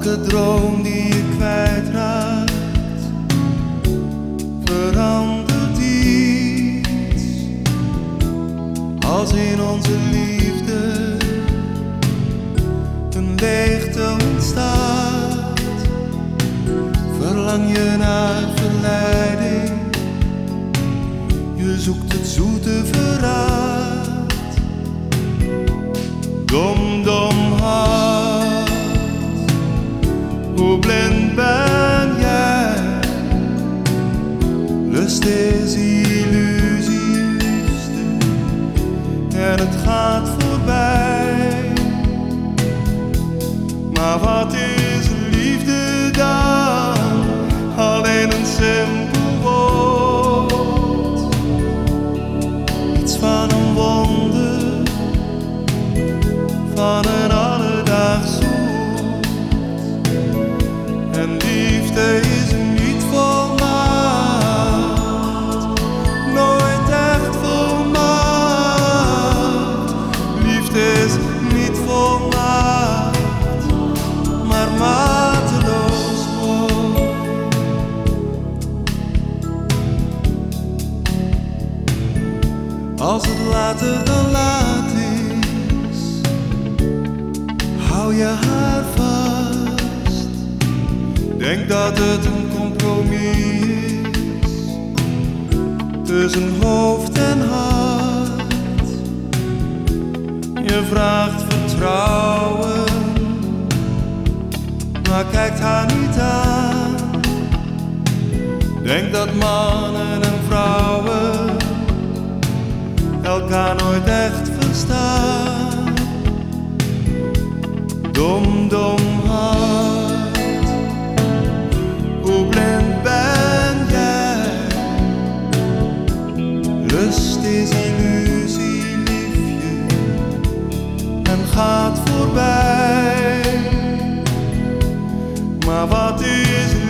elke droom die je kwijtraakt, verandert iets. Als in onze liefde een leegte ontstaat, verlang je naar verleiding. Je zoekt het zoete verraad. Blind ben jij? Lust is illusie, en het gaat Als het later dan laat is, hou je haar vast. Denk dat het een compromis is tussen hoofd en hart. Je vraagt vertrouwen maar kijkt haar niet aan. Denk dat mannen en vrouwen elkaar nooit echt verstaan. Lust is illusie, liefje, en gaat voorbij. Maar wat is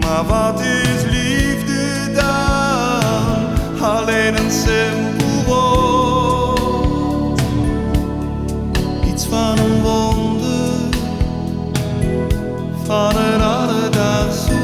Maar wat is liefde daar? Alleen een simpel woord. Iets van een wonder, van een alledaagse.